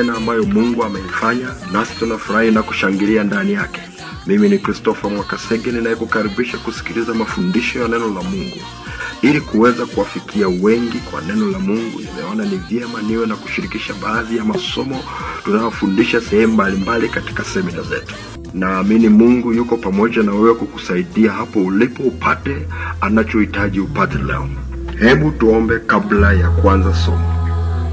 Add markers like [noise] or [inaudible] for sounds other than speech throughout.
tena ambayo Mungu ameifanya, nasi tunafurahi na kushangilia ndani yake. Mimi ni Christopher Mwakasege ninayekukaribisha kusikiliza mafundisho ya neno la Mungu. Ili kuweza kuwafikia wengi kwa neno la Mungu, nimeona ni vyema niwe na kushirikisha baadhi ya masomo tunayofundisha sehemu mbalimbali katika semina zetu. Naamini Mungu yuko pamoja na wewe kukusaidia hapo ulipo upate anachohitaji upate leo. Hebu tuombe kabla ya kuanza somo.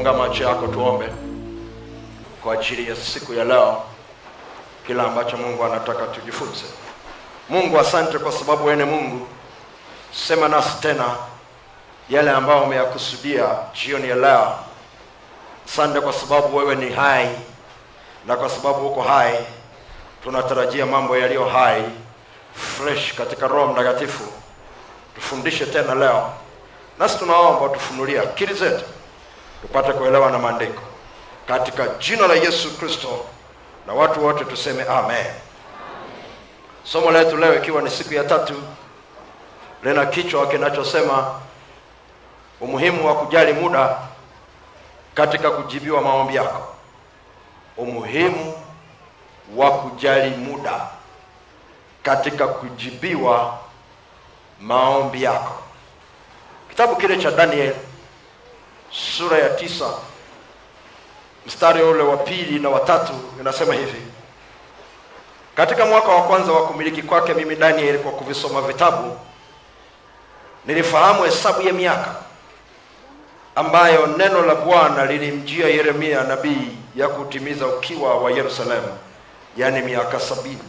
Funga macho yako tuombe kwa ajili ya siku ya leo, kila ambacho Mungu anataka tujifunze. Mungu, asante kwa sababu wewe Mungu. Sema nasi tena yale ambayo umeyakusudia jioni ya leo. Asante kwa sababu wewe ni hai, na kwa sababu uko hai tunatarajia mambo yaliyo hai fresh katika Roho Mtakatifu. Tufundishe tena leo, nasi tunaomba tufunulie akili zetu tupate kuelewa na maandiko katika jina la Yesu Kristo, na watu wote tuseme amen. Somo letu leo ikiwa ni siku ya tatu, lina kichwa kinachosema umuhimu wa kujali muda katika kujibiwa maombi yako. Umuhimu wa kujali muda katika kujibiwa maombi yako. Kitabu kile cha Daniel sura ya tisa mstari ule wa pili na watatu inasema hivi: katika mwaka wa kwanza wa kumiliki kwake mimi Daniel, kwa kuvisoma vitabu, nilifahamu hesabu ya miaka ambayo neno la Bwana lilimjia Yeremia nabii ya kutimiza ukiwa wa Yerusalemu, yaani miaka sabini.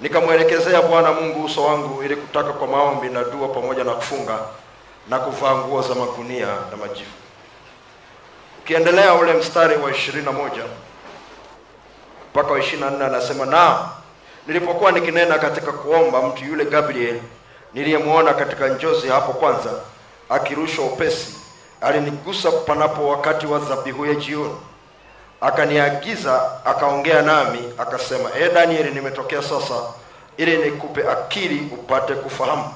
Nikamwelekezea Bwana Mungu uso wangu ili kutaka kwa maombi na dua pamoja na kufunga na kuvaa nguo za magunia na majivu. Ukiendelea ule mstari wa ishirini na moja mpaka wa ishirini na nne anasema na nilipokuwa nikinena katika kuomba, mtu yule Gabriel niliyemwona katika njozi hapo kwanza akirushwa upesi, alinigusa panapo wakati wa dhabihu ya jioni, akaniagiza, akaongea nami, akasema, e daniel nimetokea sasa ili nikupe akili upate kufahamu.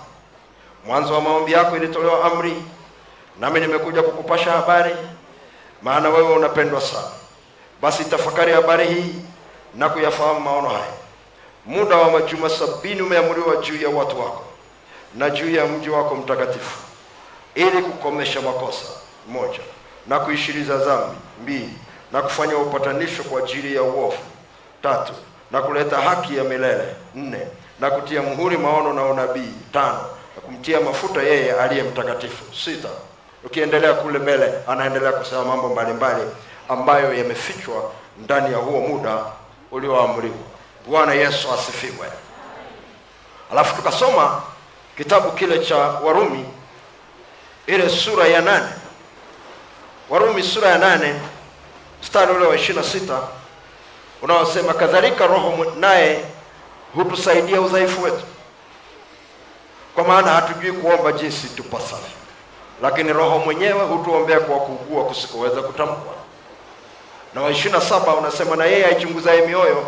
Mwanzo wa maombi yako ilitolewa amri, nami nimekuja kukupasha habari maana wewe unapendwa sana. Basi tafakari habari hii na kuyafahamu maono haya. Muda wa majuma sabini umeamuriwa juu ya watu wako na juu ya mji wako mtakatifu, ili kukomesha makosa moja, na kuishiriza dhambi mbili, na kufanya upatanisho kwa ajili ya uovu tatu, na kuleta haki ya milele nne, na kutia muhuri maono na unabii tano, na kumtia mafuta yeye aliye mtakatifu sita. Ukiendelea kule mbele, anaendelea kusema mambo mbalimbali ambayo yamefichwa ndani ya huo muda ulioamriwa. Bwana Yesu asifiwe. Alafu tukasoma kitabu kile cha Warumi, ile sura ya nane. Warumi sura ya nane mstari ule wa ishirini na sita unaosema kadhalika Roho naye hutusaidia udhaifu wetu, kwa maana hatujui kuomba jinsi tupasavyo lakini Roho mwenyewe hutuombea kwa kuugua kusikoweza kutamkwa. Na wa na saba unasema na yeye aichunguzaye mioyo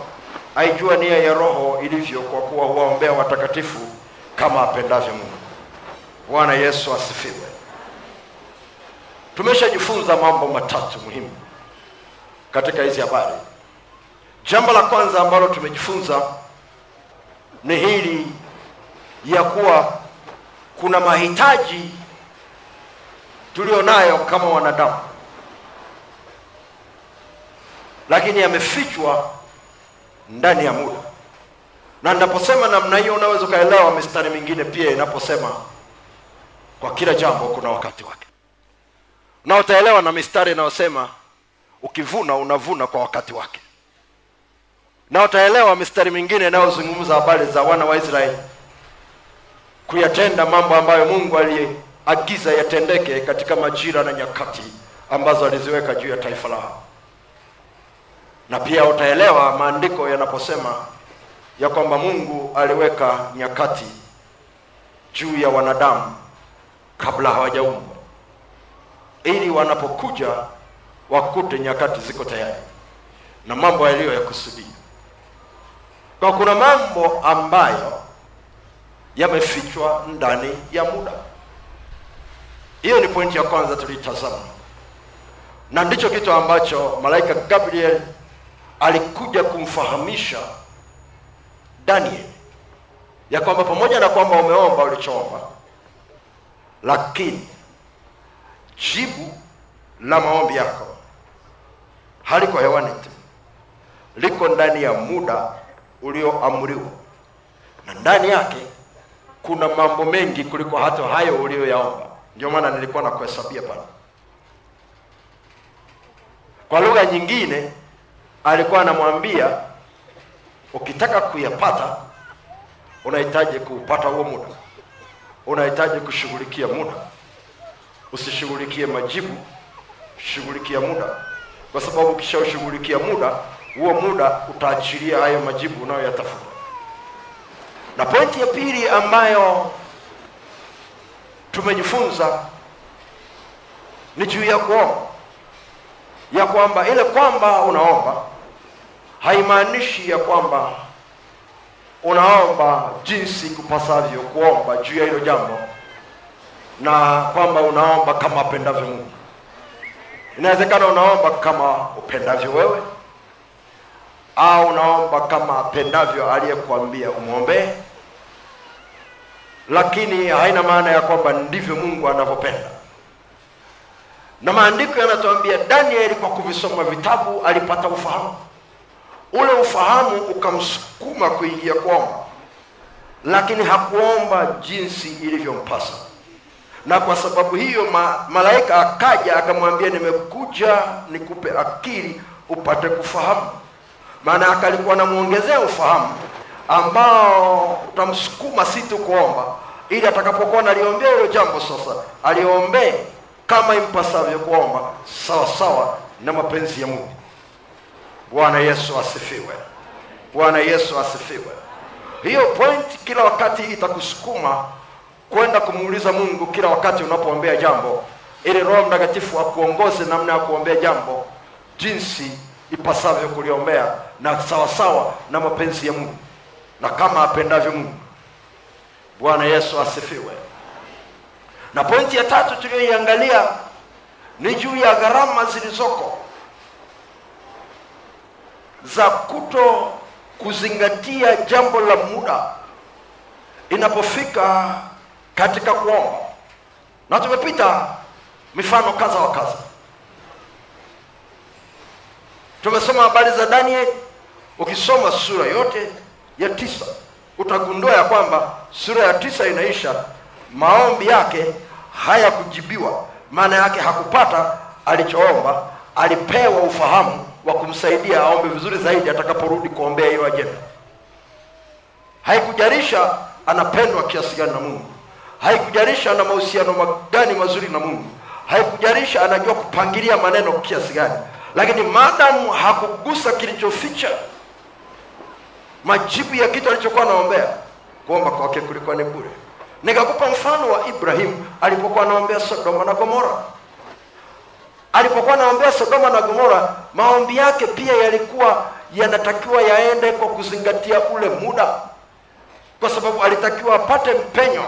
aijua nia ya Roho ilivyo, kwa kuwa huwaombea watakatifu kama apendavyo Mungu. Bwana Yesu asifiwe. Tumeshajifunza mambo matatu muhimu katika hizi habari. Jambo la kwanza ambalo tumejifunza ni hili ya kuwa kuna mahitaji tulio nayo kama wanadamu, lakini yamefichwa ndani ya muda. Na ninaposema namna hiyo, unaweza ukaelewa mistari mingine pia inaposema kwa kila jambo kuna wakati wake, na utaelewa na mistari inayosema ukivuna unavuna kwa wakati wake, na utaelewa mistari mingine inayozungumza habari za wana wa Israeli kuyatenda mambo ambayo mungu aliagiza yatendeke katika majira na nyakati ambazo aliziweka juu ya taifa lao na pia utaelewa maandiko yanaposema ya kwamba mungu aliweka nyakati juu ya wanadamu kabla hawajaumbwa ili wanapokuja wakute nyakati ziko tayari na mambo yaliyo yakusudia kwa kuna mambo ambayo yamefichwa ndani ya muda hiyo ni pointi ya kwanza tulitazama. Na ndicho kitu ambacho malaika gabriel alikuja kumfahamisha daniel. Ya kwamba pamoja na kwamba umeomba ulichoomba lakini jibu la maombi yako haliko hewani tu. Liko ndani ya muda ulioamriwa. Na ndani yake kuna mambo mengi kuliko hata hayo uliyoyaomba ndio maana nilikuwa nakuhesabia pale. Kwa lugha nyingine alikuwa anamwambia ukitaka kuyapata unahitaji kuupata huo muda. Unahitaji kushughulikia muda. Usishughulikie majibu shughulikia muda. Kwa sababu ukishaushughulikia muda huo muda utaachilia hayo majibu unayoyatafuta. Na pointi ya pili ambayo tumejifunza ni juu ya kuomba. Ya kwamba ile kwamba unaomba haimaanishi ya kwamba unaomba jinsi kupasavyo kuomba juu ya hilo jambo na kwamba unaomba kama apendavyo mungu. Inawezekana unaomba kama upendavyo wewe au unaomba kama apendavyo aliyekuambia umwombee lakini haina maana ya kwamba ndivyo mungu anavyopenda. Na maandiko yanatuambia danieli kwa kuvisoma vitabu alipata ufahamu. Ule ufahamu ukamsukuma kuingia kuomba lakini hakuomba jinsi ilivyompasa. Na kwa sababu hiyo ma, malaika akaja akamwambia nimekuja nikupe akili upate kufahamu. Maana akalikuwa alikuwa anamwongezea ufahamu ambao utamsukuma si tu kuomba ili atakapokuwa naliombea hilo jambo sasa aliombee kama impasavyo kuomba sawa sawa na mapenzi ya mungu. Bwana yesu asifiwe. Bwana yesu asifiwe. Hiyo point kila wakati itakusukuma kwenda kumuuliza mungu kila wakati unapoombea jambo ili roho mtakatifu akuongoze namna ya kuombea jambo jinsi ipasavyo kuliombea na sawasawa sawa na mapenzi ya mungu na kama apendavyo mungu. Bwana yesu asifiwe. Na pointi ya tatu tuliyoiangalia ni juu ya gharama zilizoko za kuto kuzingatia jambo la muda inapofika katika kuomba. Na tumepita mifano kaza wa kaza tumesoma habari za daniel ukisoma sura yote ya tisa. Utagundua ya kwamba sura ya tisa inaisha maombi yake hayakujibiwa. Maana yake hakupata alichoomba alipewa ufahamu wa kumsaidia aombe vizuri zaidi atakaporudi kuombea hiyo ajenda. Haikujarisha anapendwa kiasi gani na mungu. Haikujarisha ana mahusiano gani mazuri na mungu. Haikujarisha anajua kupangilia maneno kiasi gani. Lakini maadamu hakugusa kilichoficha majibu ya kitu alichokuwa anaombea. Kuomba kwake kulikuwa ni bure. Nikakupa mfano wa ibrahimu alipokuwa anaombea sodoma na gomora. Alipokuwa anaombea sodoma na gomora maombi yake pia yalikuwa yanatakiwa yaende kwa kuzingatia ule muda. Kwa sababu alitakiwa apate mpenyo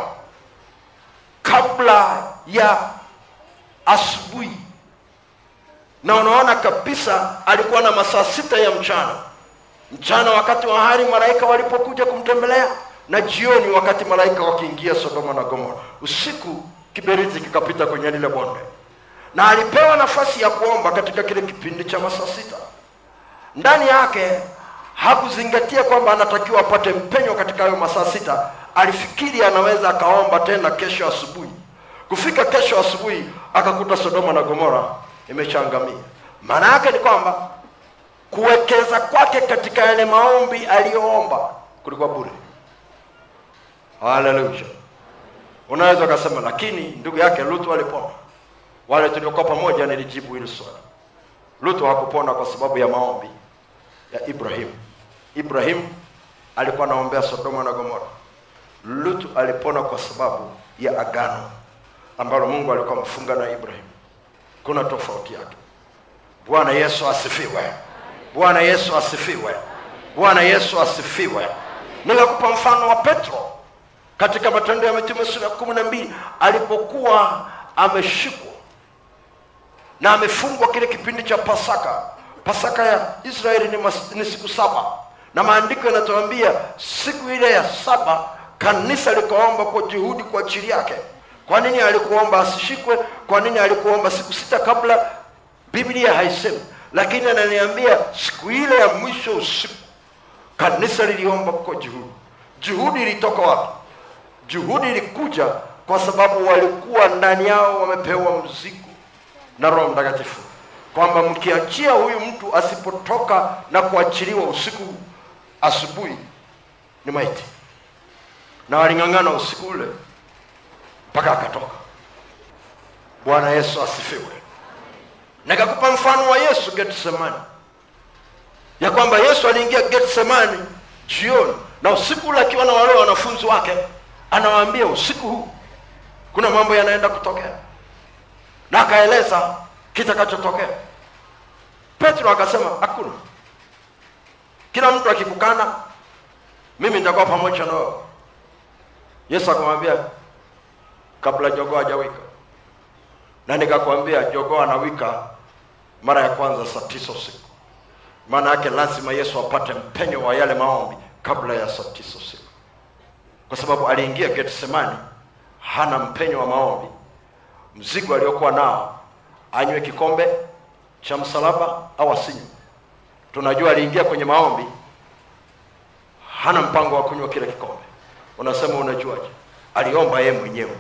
kabla ya asubuhi. Na unaona kabisa alikuwa na masaa sita ya mchana mchana wakati wa hari malaika walipokuja kumtembelea na jioni wakati malaika wakiingia sodoma na gomora usiku kiberiti kikapita kwenye lile bonde. Na alipewa nafasi ya kuomba katika kile kipindi cha masaa sita. Ndani yake hakuzingatia kwamba anatakiwa apate mpenyo katika hayo masaa sita. Alifikiri anaweza akaomba tena kesho asubuhi. Kufika kesho asubuhi akakuta sodoma na gomora imechangamia. Maana yake ni kwamba kuwekeza kwake katika yale maombi aliyoomba kulikuwa bure. Haleluya. Unaweza ukasema lakini ndugu yake lutu alipona. Wale tuliokuwa pamoja nilijibu hili swali. Lutu hakupona kwa sababu ya maombi ya ibrahimu. Ibrahimu alikuwa anaombea sodoma na gomora. Lutu alipona kwa sababu ya agano ambalo mungu alikuwa amefunga na ibrahimu. Kuna tofauti yake. Bwana yesu asifiwe bwana yesu asifiwe. Bwana yesu asifiwe. Nikakupa mfano wa petro. Katika matendo ya mitume sura ya kumi na mbili alipokuwa ameshikwa na amefungwa kile kipindi cha pasaka. Pasaka ya israeli ni, mas, ni siku saba. Na maandiko yanatuambia siku ile ya saba kanisa likaomba kwa juhudi kwa ajili yake. Kwa nini alikuomba asishikwe? Kwa nini alikuomba siku sita kabla? Biblia haisemi lakini ananiambia siku ile ya mwisho usiku kanisa liliomba kwa juhudi. Juhudi ilitoka wapi? Juhudi ilikuja kwa sababu walikuwa ndani yao wamepewa mzigo na roho mtakatifu. Kwamba mkiachia huyu mtu asipotoka na kuachiliwa usiku asubuhi ni maiti. Na waling'ang'ana usiku ule mpaka akatoka. Bwana yesu asifiwe nikakupa mfano wa yesu getsemani ya kwamba yesu aliingia getsemani jioni na usiku ule akiwa na wale wanafunzi wake anawaambia usiku huu kuna mambo yanaenda kutokea. Na akaeleza kitakachotokea. Petro akasema hakuna. Kila mtu akikukana mimi nitakuwa pamoja na wewe. Yesu akamwambia kabla jogoo hajawika na nikakwambia jogoo anawika mara ya kwanza saa tisa usiku. Maana yake lazima yesu apate mpenyo wa yale maombi kabla ya saa tisa usiku. Kwa sababu aliingia getsemani hana mpenyo wa maombi. Mzigo aliokuwa nao anywe kikombe cha msalaba au asinywe. Tunajua aliingia kwenye maombi hana mpango wa kunywa kile kikombe. Unasema unajuaje? Aliomba yeye mwenyewe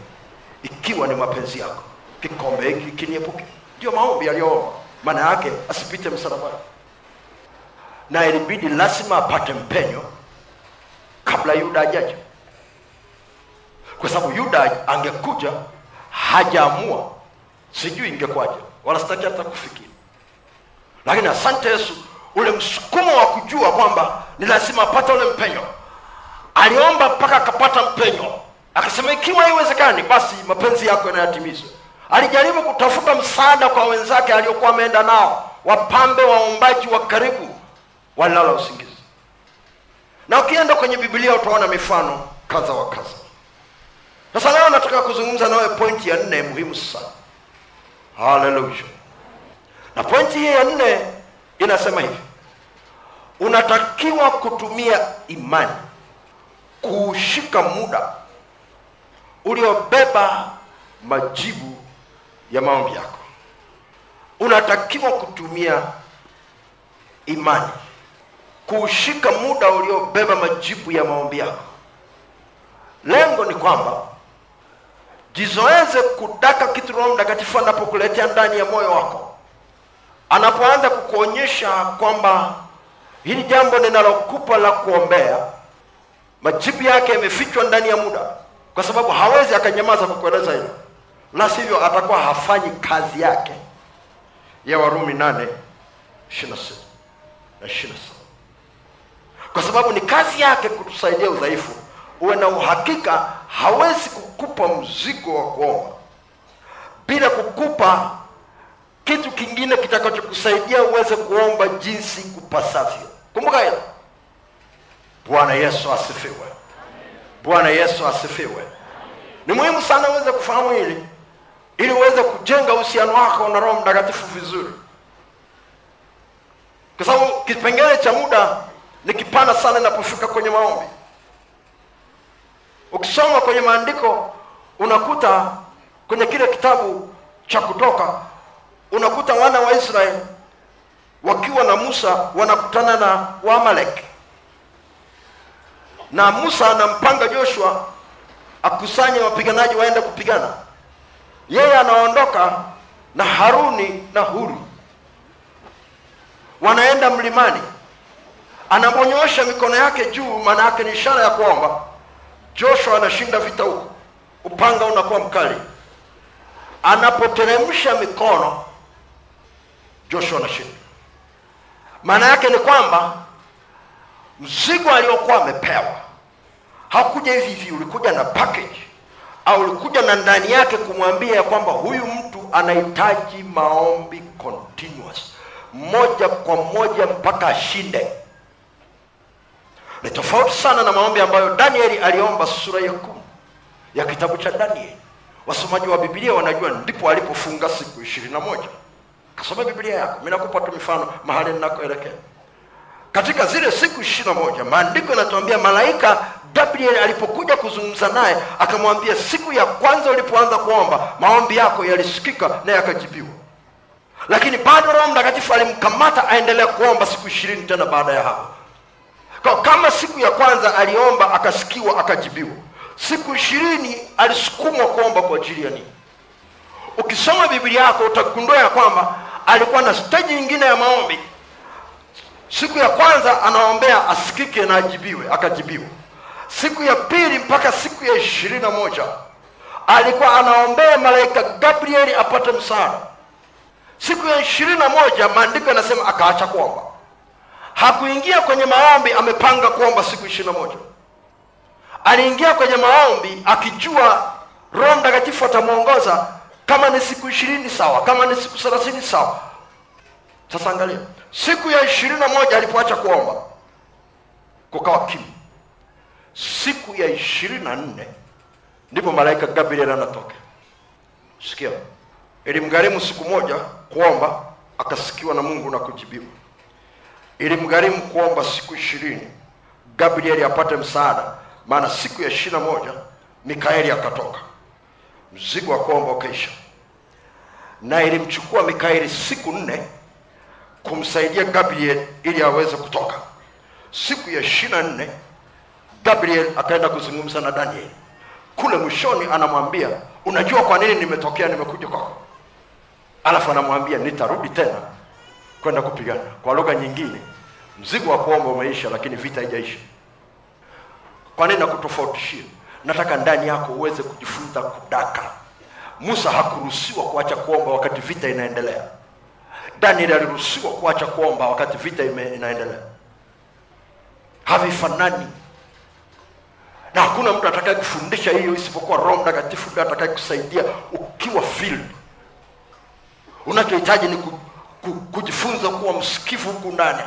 ikiwa ni mapenzi yako kikombe hiki kiniepuke. Ndio maombi aliyoomba. Maana yake asipite msalabani. Na ilibidi lazima apate mpenyo kabla yuda ajaje, kwa sababu yuda angekuja hajaamua. Sijui ingekwaje wala sitaki hata kufikiri. Lakini asante yesu ule msukumo wa kujua kwamba ni lazima apate ule mpenyo. Aliomba mpaka akapata mpenyo. Akasema ikiwa haiwezekani basi mapenzi yako yanayatimizwa alijaribu kutafuta msaada kwa wenzake aliokuwa ameenda nao wapambe waombaji wa karibu walala usingizi. Na ukienda kwenye biblia utaona mifano kadha wa kadha. Sasa leo nataka kuzungumza nawe pointi ya nne muhimu sana. Haleluya na pointi hii ya nne inasema hivi. Unatakiwa kutumia imani kuushika muda uliobeba majibu ya maombi yako. Unatakiwa kutumia imani kuushika muda uliobeba majibu ya maombi yako. Lengo ni kwamba jizoeze kutaka kitu roho mtakatifu anapokuletea ndani ya moyo wako. Anapoanza kukuonyesha kwamba hili jambo ninalokupa la kuombea majibu yake yamefichwa ndani ya muda kwa sababu hawezi akanyamaza kukueleza hilo la sivyo atakuwa hafanyi kazi yake. Ya warumi nane na kwa sababu ni kazi yake kutusaidia udhaifu uwe na uhakika hawezi kukupa mzigo wa kuomba. Bila kukupa kitu kingine kitakachokusaidia uweze kuomba jinsi kupasavyo kumbuka hilo. Bwana yesu asifiwe. Bwana yesu asifiwe. Ni muhimu sana uweze kufahamu hili ili uweze kujenga uhusiano wako na roho mtakatifu vizuri. Kwa sababu kipengele cha muda ni kipana sana inapofika kwenye maombi. Ukisoma kwenye maandiko unakuta kwenye kile kitabu cha kutoka unakuta wana wa israeli wakiwa na musa wanakutana na waamaleki na musa anampanga joshua akusanye wapiganaji waende kupigana yeye anaondoka na haruni na huri. Wanaenda mlimani. Anaponyosha mikono yake juu maana yake ni ishara ya kuomba joshua anashinda vita huko. Upanga unakuwa mkali. Anapoteremsha mikono joshua anashinda. Maana yake ni kwamba mzigo aliokuwa amepewa hakuja hivi hivi ulikuja na package au ulikuja na ndani yake kumwambia ya kwamba huyu mtu anahitaji maombi continuous moja kwa moja mpaka ashinde. Ni tofauti sana na maombi ambayo danieli aliomba sura ya kumi ya kitabu cha danieli. Wasomaji wa bibilia wanajua ndipo alipofunga siku ishirini na moja. Kasoma bibilia yako. Mi nakupa tu mifano mahali ninakoelekea katika zile siku ishirini na moja maandiko yanatuambia malaika gabriel alipokuja kuzungumza naye akamwambia siku ya kwanza ulipoanza kuomba maombi yako yalisikika na yakajibiwa. Lakini bado roho mtakatifu alimkamata aendelea kuomba siku ishirini tena baada ya hapo. Kwa kama siku ya kwanza aliomba akasikiwa akajibiwa. Siku ishirini alisukumwa kuomba kwa ajili ya nini? Ukisoma biblia yako utagundua ya kwamba alikuwa na steji nyingine ya maombi siku ya kwanza anaombea asikike na ajibiwe akajibiwa. Siku ya pili mpaka siku ya ishirini na moja alikuwa anaombea malaika gabrieli apate msaada. Siku ya ishirini na moja maandiko yanasema akaacha kuomba. Hakuingia kwenye maombi amepanga kuomba siku ishirini na moja. Aliingia kwenye maombi akijua roho mtakatifu atamwongoza kama ni siku ishirini sawa kama ni siku thelathini sawa sasa angalia siku ya ishirini na moja alipoacha kuomba kukawa kimya siku ya ishirini na nne ndipo malaika gabriel anatoka. Sikia ilimgharimu siku moja kuomba akasikiwa na mungu na kujibiwa. Ilimgharimu kuomba siku ishirini gabrieli apate msaada maana siku ya ishirini na moja mikaeli akatoka. Mzigo wa kuomba ukaisha. Na ilimchukua mikaeli siku nne kumsaidia gabriel ili aweze kutoka. Siku ya ishirini na nne gabriel akaenda kuzungumza na daniel. Kule mwishoni anamwambia unajua kwa nini nimetokea nimekuja kwako? Alafu anamwambia nitarudi tena kwenda kupigana. Kwa lugha nyingine mzigo wa kuomba umeisha lakini vita haijaisha. Kwa nini nakutofautishia? Nataka ndani yako uweze kujifunza kudaka. Musa hakuruhusiwa kuacha kuomba wakati vita inaendelea daniel aliruhusiwa kuacha kuomba wakati vita ime, inaendelea. Havifanani. Na hakuna mtu atakaye kufundisha hiyo isipokuwa roho mtakatifu ndio atakaye kusaidia ukiwa field unachohitaji ni ku, ku, kujifunza kuwa msikivu huku ndani.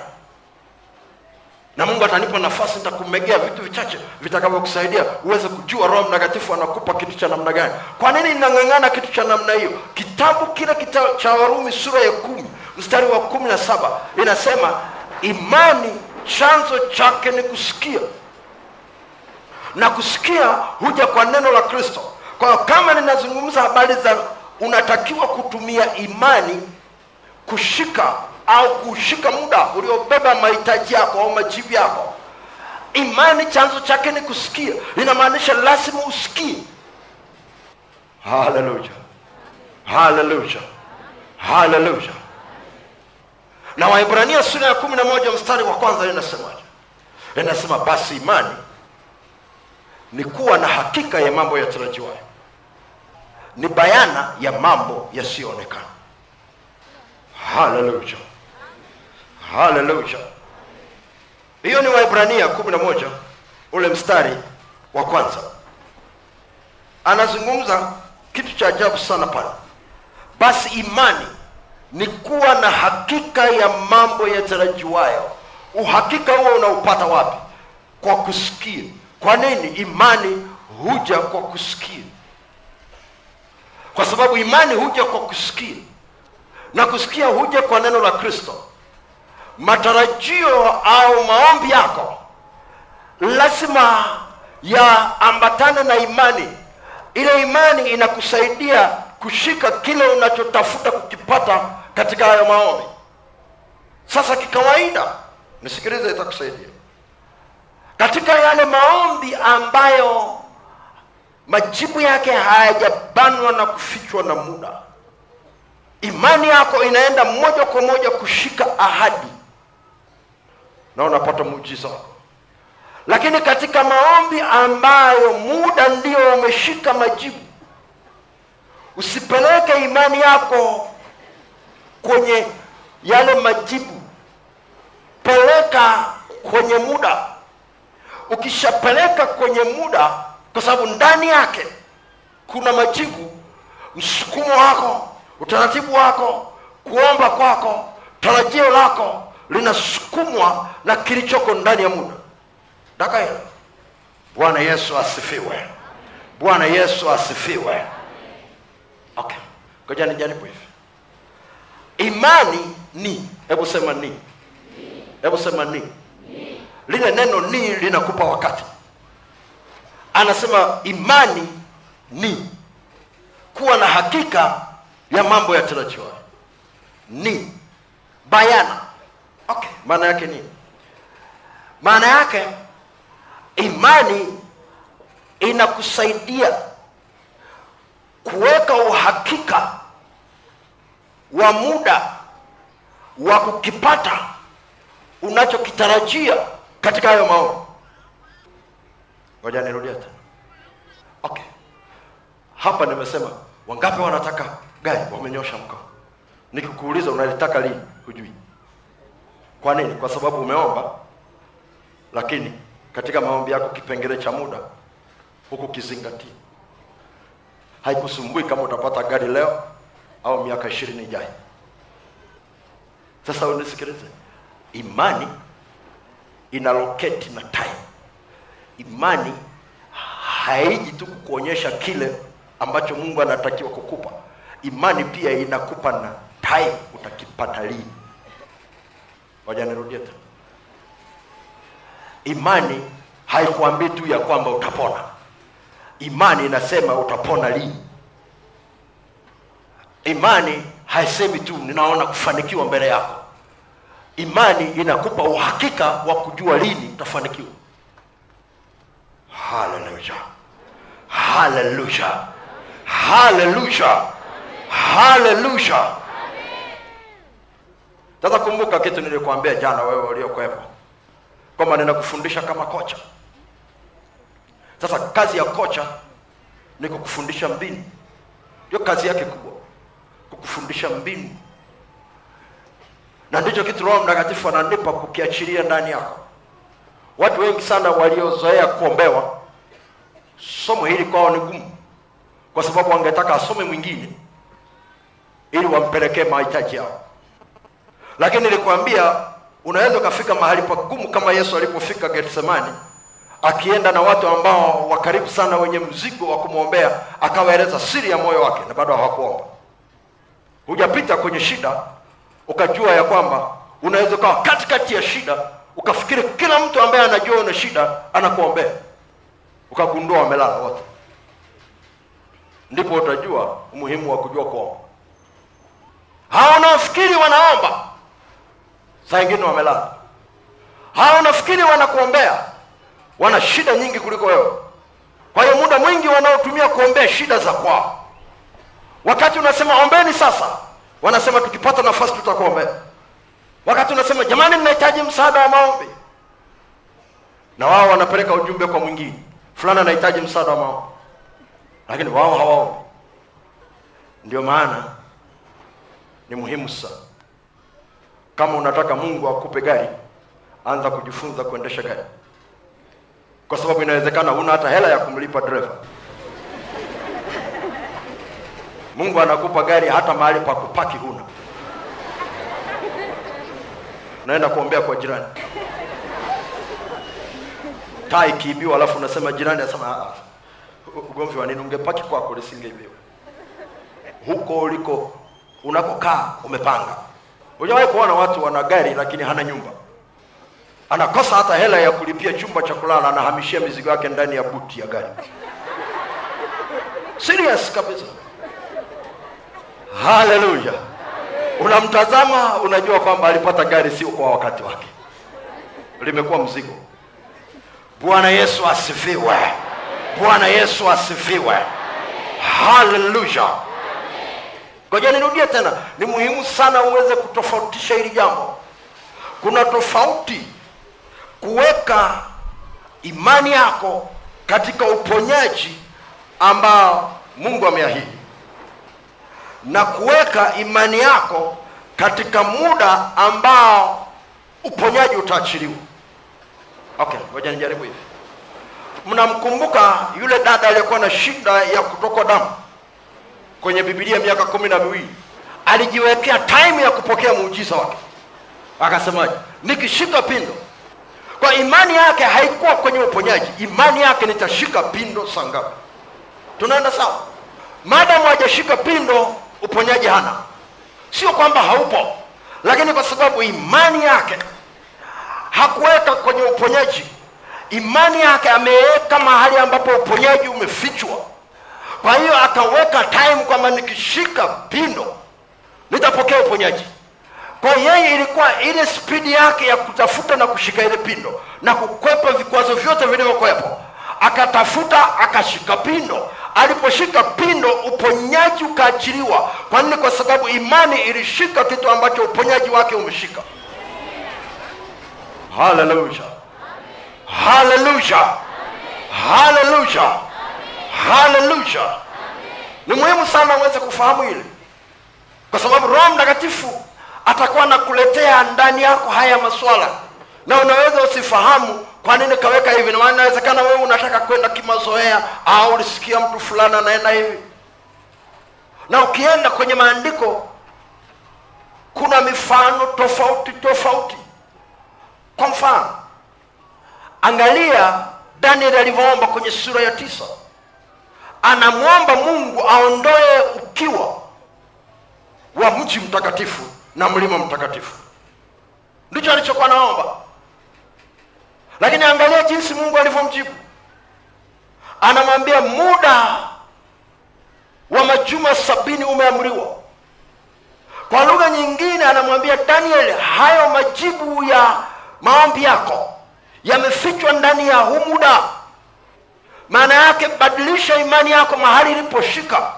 Na mungu atanipa nafasi nitakumegea vitu vichache vitakavyokusaidia uweze kujua roho mtakatifu anakupa kitu cha namna gani. Kwa nini ninang'ang'ana kitu cha namna hiyo? Kitabu kile kita cha warumi sura ya kumi mstari wa kumi na saba inasema imani chanzo chake ni kusikia. Na kusikia huja kwa neno la kristo. Kwa kama ninazungumza habari za unatakiwa kutumia imani kushika au kushika muda uliobeba mahitaji yako au majibu yako. Imani chanzo chake ni kusikia. Inamaanisha lazima usikie haleluya haleluya haleluya na waibrania sura ya kumi na moja mstari wa kwanza inasemaje? Inasema basi imani ni kuwa na hakika ya mambo yatarajiwayo. Ni bayana ya mambo yasiyoonekana. Haleluya! Haleluya! Hiyo ni waibrania kumi na moja ule mstari wa kwanza. Anazungumza kitu cha ajabu sana pale. Basi imani ni kuwa na hakika ya mambo yatarajiwayo. Uhakika huo unaupata wapi? Kwa kusikia. Kwa nini? Imani huja kwa kusikia. Kwa sababu imani huja kwa kusikia. Na kusikia huja kwa neno la kristo. Matarajio au maombi yako lazima yaambatane na imani. Ile imani inakusaidia kushika kile unachotafuta kukipata katika hayo maombi sasa kikawaida nisikilize itakusaidia. Katika yale maombi ambayo majibu yake hayajabanwa na kufichwa na muda imani yako inaenda moja kwa moja kushika ahadi na unapata muujiza. Lakini katika maombi ambayo muda ndio umeshika majibu usipeleke imani yako kwenye yale majibu. Peleka kwenye muda. Ukishapeleka kwenye muda kwa sababu ndani yake kuna majibu msukumo wako utaratibu wako kuomba kwako tarajio lako linasukumwa na kilichoko ndani ya muda. Daka hilo bwana yesu asifiwe. Bwana yesu asifiwe. Okay. Ngoja nijaribu hivi imani ni. Hebu sema ni. Hebu sema ni. Lile neno ni linakupa wakati. Anasema imani ni. Kuwa na hakika ya mambo yatarajiwayo ni. Bayana. Okay maana yake ni. Maana yake imani inakusaidia kuweka uhakika wa muda wa kukipata unachokitarajia katika hayo maono. ngoja nirudia tena. Okay. Hapa nimesema wangapi wanataka gari? Wamenyosha mkono. Nikikuuliza unalitaka lini hujui. Kwa nini? Kwa sababu umeomba lakini katika maombi yako kipengele cha muda huku kizingatia haikusumbui kama utapata gari leo au miaka ishirini ijayo. Sasa unisikilize imani ina locate na time. Imani haiji tu kukuonyesha kile ambacho mungu anatakiwa kukupa. Imani pia inakupa na time utakipata lini. Moja nirudie tena. Imani haikuambii tu ya kwamba utapona. Imani inasema utapona lini imani haisemi tu ninaona kufanikiwa mbele yako. Imani inakupa uhakika wa kujua lini utafanikiwa. Haleluya. Haleluya. Haleluya. Haleluya. Sasa kumbuka kitu nilikwambia jana wewe uliokwepo kwamba ninakufundisha kama kocha. Sasa kazi ya kocha ni kukufundisha mbinu. Ndio kazi yake kubwa kukufundisha mbinu. Na ndicho kitu roho mtakatifu ananipa kukiachilia ndani yako. Watu wengi sana waliozoea kuombewa somo hili kwao ni gumu. Kwa sababu wangetaka asome mwingine ili wampelekee mahitaji yao. Lakini nilikwambia unaweza ukafika mahali pagumu kama yesu alipofika getsemani akienda na watu ambao wakaribu sana wenye mzigo wa kumwombea akawaeleza siri ya moyo wake na bado hawakuomba hujapita kwenye shida ukajua ya kwamba unaweza ukawa katikati ya shida ukafikiri kila mtu ambaye anajua una shida anakuombea ukagundua wamelala wote. Ndipo utajua umuhimu wa kujua kuomba. Hawa wanaofikiri wanaomba saa ingine wamelala. Hawa wanafikiri wanakuombea wana shida nyingi kuliko wewe. Kwa hiyo muda mwingi wanaotumia kuombea shida za kwao wakati unasema ombeni sasa wanasema tukipata nafasi tutakuombea wakati unasema jamani ninahitaji msaada wa maombi. Na wao wanapeleka ujumbe kwa mwingine. Fulani anahitaji msaada wa maombi. Lakini wao hawaombi. Ndio maana ni muhimu sana. Kama unataka mungu akupe gari anza kujifunza kuendesha gari. Kwa sababu inawezekana una hata hela ya kumlipa dereva mungu anakupa gari hata mahali pa kupaki huna. Unaenda kuombea kwa jirani. Taa ikiibiwa alafu unasema jirani anasema "Ah, ah, ugomvi wa nini? Ungepaki kwako lisingeibiwa. Huko uliko unakokaa umepanga. Hujawahi kuona watu wana gari lakini hana nyumba. Anakosa hata hela ya kulipia chumba cha kulala anahamishia mizigo yake ndani ya buti ya gari. Serious kabisa haleluya. Unamtazama unajua kwamba alipata gari sio kwa wakati wake. Limekuwa mzigo. Bwana yesu asifiwe. Bwana yesu asifiwe. Haleluya. Ngoja nirudie tena. Ni muhimu sana uweze kutofautisha hili jambo. Kuna tofauti kuweka imani yako katika uponyaji ambao mungu ameahidi na kuweka imani yako katika muda ambao uponyaji utaachiliwa. Okay ngoja nijaribu hivi. Mnamkumbuka yule dada aliyekuwa na shida ya kutokwa damu? Kwenye bibilia miaka kumi na miwili. Alijiwekea time ya kupokea muujiza wake. Akasemaje? Nikishika pindo. Kwa imani yake haikuwa kwenye uponyaji. Imani yake nitashika pindo sangapi tunaenda sawa? Madamu hajashika pindo uponyaji hana. Sio kwamba haupo lakini kwa sababu imani yake hakuweka kwenye uponyaji imani yake ameweka mahali ambapo uponyaji umefichwa. Kwa hiyo akaweka time kwamba nikishika pindo nitapokea uponyaji. Kwa yeye ilikuwa ile spidi yake ya kutafuta na kushika ile pindo na kukwepa vikwazo vyote vilivyokwepo akatafuta akashika pindo. Aliposhika pindo uponyaji ukaachiliwa. Kwa nini? Kwa sababu imani ilishika kitu ambacho uponyaji wake umeshika. Haleluya. Haleluya. Haleluya. Haleluya. Ni muhimu sana uweze kufahamu hili. Kwa sababu roho mtakatifu atakuwa nakuletea ndani yako haya maswala. Na unaweza usifahamu kwa nini kaweka hivi? Na maana inawezekana wewe unataka kwenda kimazoea au ulisikia mtu fulani anaenda hivi. Na ukienda kwenye maandiko kuna mifano tofauti tofauti. Kwa mfano angalia daniel alivyoomba kwenye sura ya tisa. Anamwomba mungu aondoe ukiwa wa mji mtakatifu na mlima mtakatifu. Ndicho alichokuwa naomba lakini angalia jinsi mungu alivyomjibu. Anamwambia muda wa majuma sabini umeamriwa. Kwa lugha nyingine anamwambia daniel hayo majibu ya maombi yako yamefichwa ndani ya huu muda. Maana yake badilisha imani yako mahali iliposhika.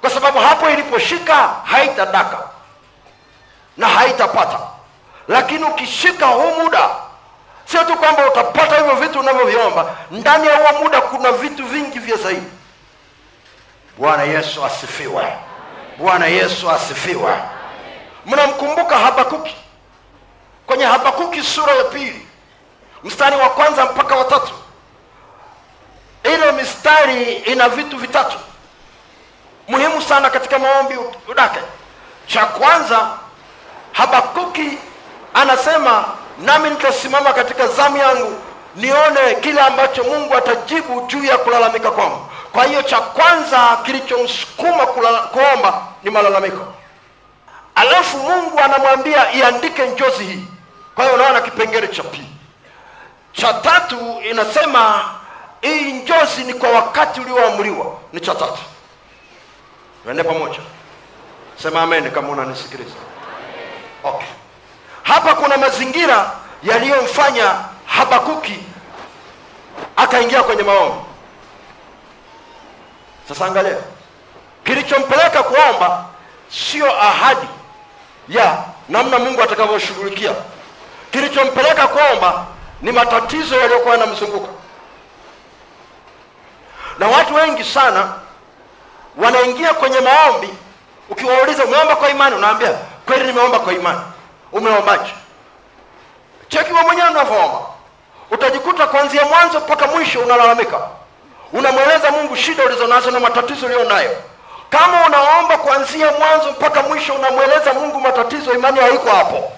Kwa sababu hapo iliposhika haitadaka na haitapata. Lakini ukishika huu muda sio tu kwamba utapata hivyo vitu unavyoviomba. Ndani ya huo muda kuna vitu vingi vya zaidi. Bwana yesu asifiwe. Bwana yesu asifiwe. Mnamkumbuka habakuki? Kwenye habakuki sura ya pili mstari wa kwanza mpaka watatu ile mistari ina vitu vitatu muhimu sana katika maombi udake cha kwanza habakuki anasema nami nitasimama katika zamu yangu nione kile ambacho mungu atajibu juu ya kulalamika kwangu. Kwa hiyo cha kwanza kilichomsukuma kuomba ni malalamiko. Alafu mungu anamwambia iandike njozi hii. Kwa hiyo unaona kipengele cha pili. Cha tatu inasema hii njozi ni kwa wakati ulioamriwa. Ni cha tatu. Tuende pamoja. Sema amen kama unanisikiliza. Okay hapa kuna mazingira yaliyomfanya habakuki akaingia kwenye maombi sasa angalia. Kilichompeleka kuomba sio ahadi ya namna mungu atakavyoshughulikia. Kilichompeleka kuomba ni matatizo yaliyokuwa yanamzunguka. Na watu wengi sana wanaingia kwenye maombi. Ukiwauliza umeomba kwa imani? Unaambia kweli nimeomba kwa imani umeombaje wewe mwenyewe unavyoomba utajikuta kuanzia mwanzo mpaka mwisho unalalamika. Unamweleza mungu shida ulizonazo na matatizo ulio nayo kama unaomba kuanzia mwanzo mpaka mwisho unamweleza mungu matatizo imani haiko hapo.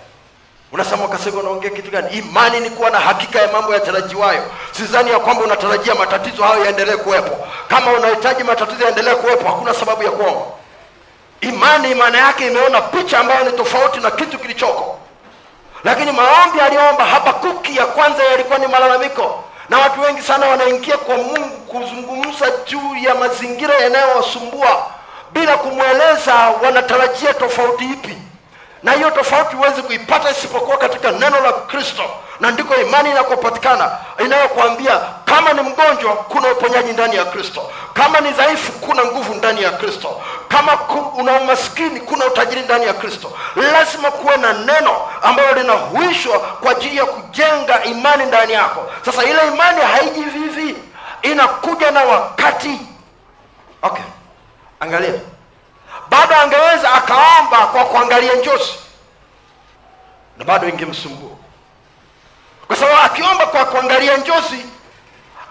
Unasema ukasema, unaongea kitu gani? Imani ni kuwa na hakika ya mambo yatarajiwayo. Sidhani ya kwamba unatarajia matatizo hayo yaendelee kuwepo. Kama unahitaji matatizo yaendelee kuwepo hakuna sababu ya kuomba imani maana yake imeona picha ambayo ni tofauti na kitu kilichoko. Lakini maombi aliyoomba habakuki ya kwanza yalikuwa ni malalamiko. Na watu wengi sana wanaingia kwa mungu kuzungumza juu ya mazingira yanayowasumbua bila kumweleza wanatarajia tofauti ipi na hiyo tofauti huwezi kuipata isipokuwa katika neno la kristo. Na ndiko imani inakopatikana inayokuambia kama ni mgonjwa kuna uponyaji ndani ya kristo. Kama ni dhaifu kuna nguvu ndani ya kristo. Kama una umaskini kuna utajiri ndani ya kristo. Lazima kuwe na neno ambalo linahuishwa kwa ajili ya kujenga imani ndani yako. Sasa ile imani haiji vivi inakuja na wakati. Okay angalia bado angeweza akaomba kwa kuangalia njozi. Na bado ingemsumbua. Kwa sababu akiomba kwa kuangalia njozi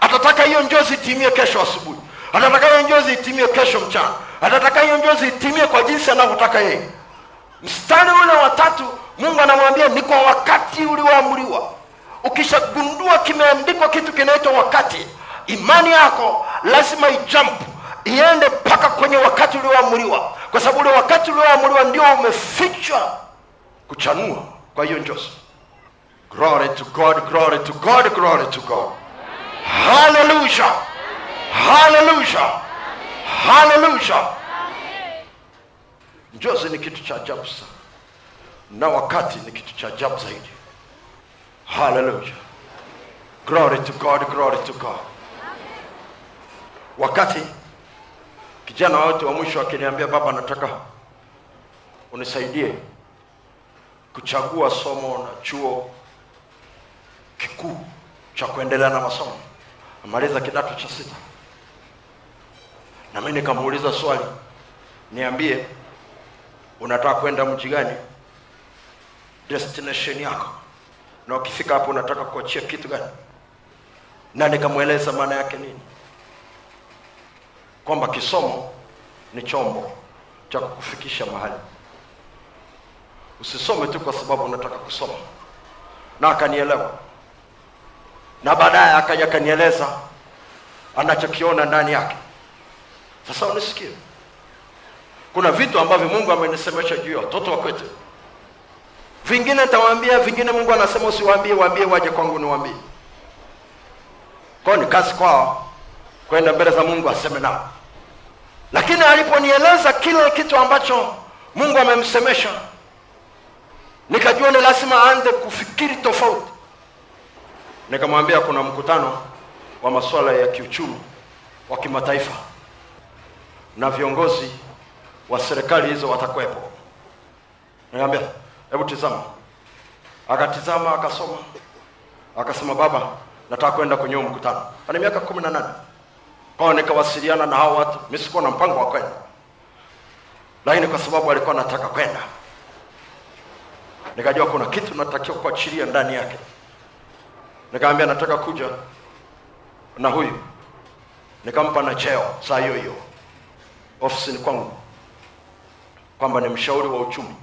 atataka hiyo njozi itimie kesho asubuhi. Atataka hiyo njozi itimie kesho mchana. Atataka hiyo njozi itimie kwa jinsi anavyotaka yeye. Mstari ule wa tatu mungu anamwambia ni kwa wakati ulioamriwa. Ukishagundua kimeandikwa kitu kinaitwa wakati imani yako lazima ijump iende mpaka kwenye wakati ulioamriwa. Kwa sababu ule wakati ulioamriwa ndio umefichwa kuchanua. Kwa hiyo njozi glory to god glory to god glory to god. Haleluya haleluya haleluya njozi ni kitu cha ajabu sana. Na wakati ni kitu cha ajabu zaidi. Haleluya glory to god glory to god. Wakati kijana wote wa mwisho akiniambia baba nataka unisaidie kuchagua somo na chuo kikuu cha kuendelea na masomo. Amaliza kidato cha sita. Na mi nikamuuliza swali niambie unataka kwenda mji gani? Destination yako. Na ukifika hapo unataka kuachia kitu gani? Na nikamweleza maana yake nini kwamba kisomo ni chombo cha kukufikisha mahali. Usisome tu kwa sababu unataka kusoma. Na akanielewa. Na baadaye akaja akanieleza anachokiona ndani yake. Sasa unisikie. Kuna vitu ambavyo mungu amenisemesha juu ya watoto wa kwetu. Vingine nitawaambia vingine mungu anasema usiwaambie waambie waje kwangu niwaambie. Kwao ni kazi kwao kwenda mbele za mungu aseme nao lakini aliponieleza kile kitu ambacho mungu amemsemesha nikajua ni lazima aanze kufikiri tofauti. Nikamwambia kuna mkutano wa masuala ya kiuchumi wa kimataifa na viongozi wa serikali hizo watakwepo nikamwambia hebu tizama. Akatizama akasoma akasema baba nataka kwenda kwenye huo mkutano. Ana miaka kumi na nane kwao nikawasiliana na hao watu. Mi sikuwa na mpango wa kwenda. Lakini kwa sababu alikuwa nataka kwenda nikajua kuna kitu natakiwa kuachilia ndani yake. Nikamwambia nataka kuja na huyu. Nikampa na cheo saa hiyo hiyo ofisini kwangu kwamba ni mshauri wa uchumi.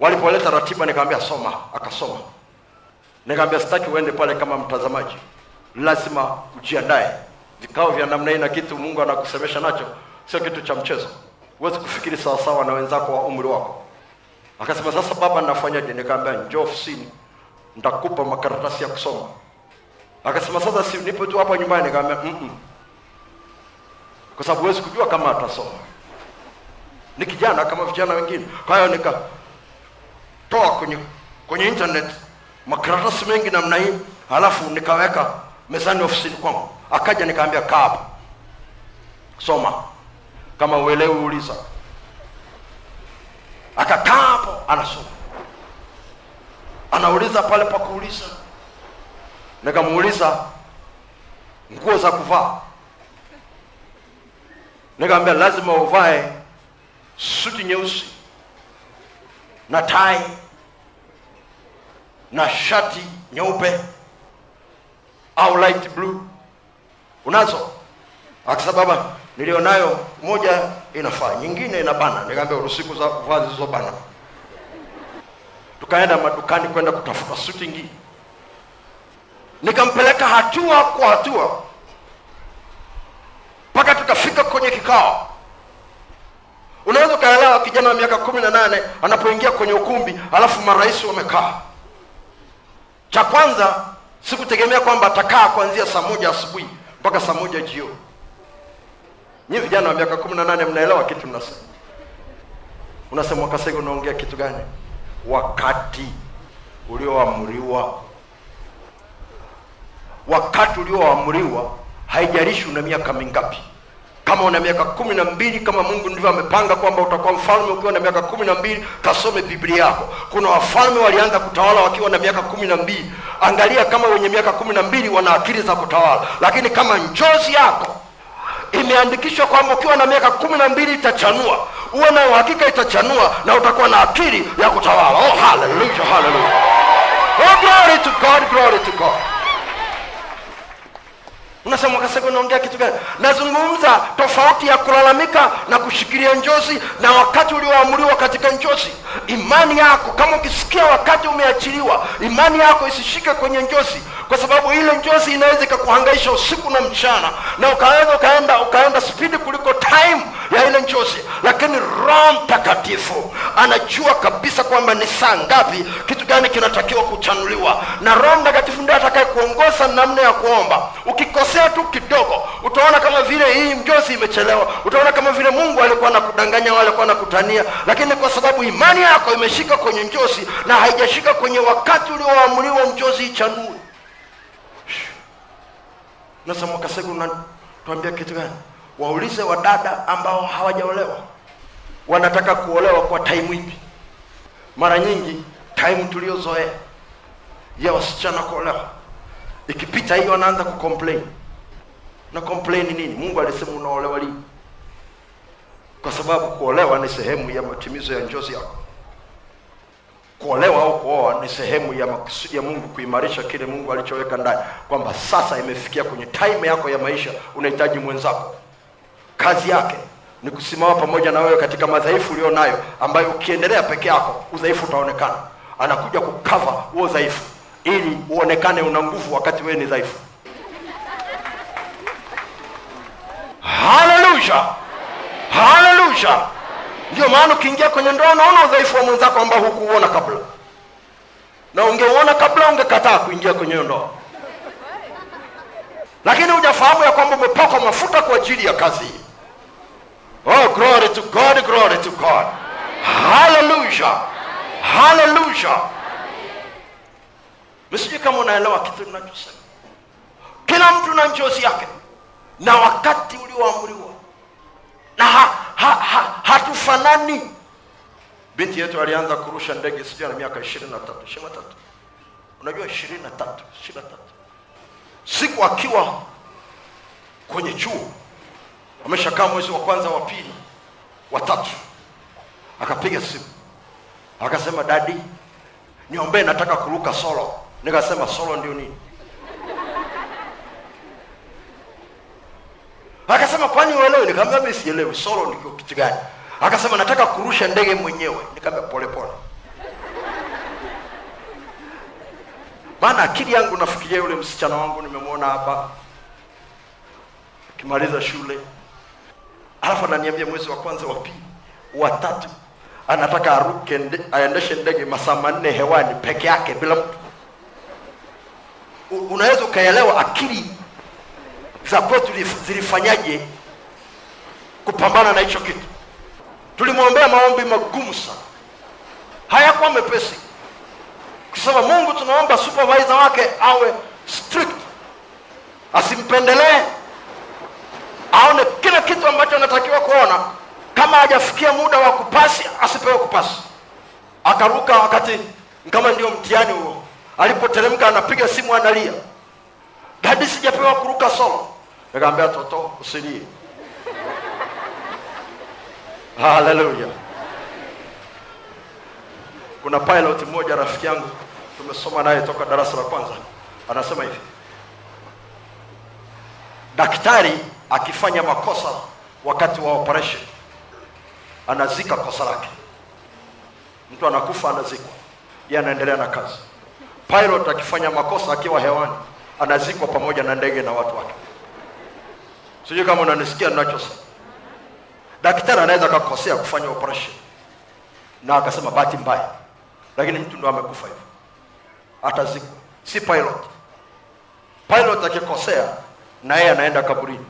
Walipoleta ratiba nikamwambia soma. Akasoma nikamwambia sitaki uende pale kama mtazamaji. Lazima ujiandae. Vikao vya namna hii na kitu mungu anakusemesha nacho sio kitu cha mchezo. Huwezi kufikiri sawasawa na wenzako wa umri wako. Akasema sasa baba nafanyaje? Nikamwambia njoo ofisini. Nitakupa makaratasi ya kusoma. Akasema sasa si nipo tu hapa nyumbani. Nikaambia mm kwa sababu huwezi kujua kama atasoma. Ni kijana kama vijana wengine. Kwa hiyo nikatoa kwenye kwenye internet makaratasi mengi namna hii. Halafu nikaweka mezani ofisini kwangu. Akaja nikaambia kaa soma. Kama uelewi uliza. Akakaa hapo anasoma. Anauliza pale pa kuuliza. Nikamuuliza nguo za kuvaa? Nikaambia lazima uvae suti nyeusi na tai na shati nyeupe au light blue. Unazo? Akasababa nilionayo moja inafaa nyingine inabana. Nikaambia usiku za kuvaa zilizobana. Tukaenda madukani kwenda kutafuta suti ngi nikampeleka hatua kwa hatua mpaka tukafika kwenye kikao. Unaweza ukaelewa kijana wa miaka kumi na nane anapoingia kwenye ukumbi alafu marais wamekaa cha kwanza sikutegemea kwamba atakaa kuanzia saa moja asubuhi mpaka saa moja jioni. Nyi vijana wa miaka kumi na nane mnaelewa kitu mnasema? Unasema wakasege unaongea kitu gani? Wakati ulioamriwa. Wakati ulioamriwa haijalishi una miaka mingapi kama una miaka kumi na mbili kama mungu ndivyo amepanga kwamba utakuwa mfalme ukiwa na miaka kumi na mbili kasome biblia yako. Kuna wafalme walianza kutawala wakiwa na miaka kumi na mbili. Angalia kama wenye miaka kumi na mbili wana akili za kutawala. Lakini kama njozi yako imeandikishwa kwamba ukiwa na miaka kumi na mbili itachanua uwe na uhakika itachanua na utakuwa na akili ya kutawala. Oh hallelujah, hallelujah. oh glory to god glory to god unasema kasema unaongea kitu gani? Nazungumza tofauti ya kulalamika na kushikilia njozi na wakati ulioamriwa katika njozi. Imani yako kama ukisikia wakati umeachiliwa imani yako isishike kwenye njozi. Kwa sababu ile njozi inaweza ikakuhangaisha usiku na mchana na ukaweza ukaenda ukaenda spidi kuliko time ya ile njozi. Lakini roho mtakatifu anajua kabisa kwamba ni saa ngapi kitu gani kinatakiwa kuchanuliwa. Na roho mtakatifu ndiye atakaye kuongoza namna ya kuomba ukikosea tu kidogo utaona kama vile hii mjozi imechelewa. Utaona kama vile mungu alikuwa anakudanganya alikuwa anakutania. Lakini kwa sababu imani yako imeshika kwenye njozi na haijashika kwenye wakati ulioamriwa mjozi ichanue. Unatuambia kitu gani? Waulize wadada ambao hawajaolewa. Wanataka kuolewa kwa time ipi? Mara nyingi time tuliozoea ya wasichana kuolewa. Ikipita hiyo wanaanza kucomplain na complain nini? Mungu alisema unaolewa lini? Kwa sababu kuolewa ni sehemu ya matimizo ya njozi yako. Kuolewa au kuoa ni sehemu ya ya mungu kuimarisha kile mungu alichoweka ndani. Kwamba sasa imefikia kwenye time yako ya maisha unahitaji mwenzako. Kazi yake ni kusimama pamoja na wewe katika madhaifu ulio nayo ambayo ukiendelea peke yako udhaifu utaonekana. Anakuja kukava huo dhaifu ili uonekane una nguvu wakati wewe ni dhaifu haleluya haleluya ndio maana ukiingia kwenye ndoa unaona udhaifu wa mwenzako ambao hukuuona kabla. Na ungeuona kabla ungekataa kuingia kwenye ndoa. Lakini hujafahamu ya kwamba umepakwa mafuta kwa ajili ya kazi. Hii oh glory to god glory to god. Haleluya haleluya msijui kama unaelewa kitu ninachosema. Kila mtu na njozi yake na wakati ulioamriwa. Na ha, ha, ha, hatufanani. Binti yetu alianza kurusha ndege sijui na miaka ishirini na tatu ishirini na tatu. Unajua ishirini na tatu ishirini na tatu. Siku akiwa kwenye chuo ameshakaa mwezi wa kwanza wa pili wa tatu. Akapiga simu. Akasema dadi niombee nataka kuruka solo. Nikasema solo ndio nini akasema kwani uelewe nikamwambia mimi sielewi. Solo ndio kitu gani? Akasema nataka kurusha ndege mwenyewe. Nikamwambia pole pole. Maana akili yangu nafikiria yule msichana wangu nimemwona hapa akimaliza shule. Alafu ananiambia mwezi wa kwanza wa pili wa tatu anataka aruke nde, aendeshe ndege masaa manne hewani peke yake bila mtu. Unaweza ukaelewa akili za kwetu zilifanyaje kupambana na hicho kitu? Tulimwombea maombi magumu sana. Hayakuwa mepesi. Kusema mungu tunaomba supervisor wake awe strict asimpendelee aone kila kitu ambacho anatakiwa kuona. Kama hajafikia muda wa kupasi asipewe kupasi. Akaruka wakati kama ndio mtihani huo. Alipoteremka anapiga simu analia. Dadi sijapewa kuruka solo nikamwambia toto usilie haleluya kuna pilot mmoja rafiki yangu tumesoma naye toka darasa la kwanza. Anasema hivi. Daktari akifanya makosa wakati wa operation anazika kosa lake. Mtu anakufa anazikwa. Yeye anaendelea na kazi. Pilot akifanya makosa akiwa hewani anazikwa pamoja na ndege na watu wake sijui kama unanisikia ninachosema. Daktari anaweza akakosea kufanya operation. Na akasema bahati mbaya. Lakini mtu ndo amekufa hivyo. Atazikwa. Si pilot. Pilot akikosea na yeye anaenda kaburini.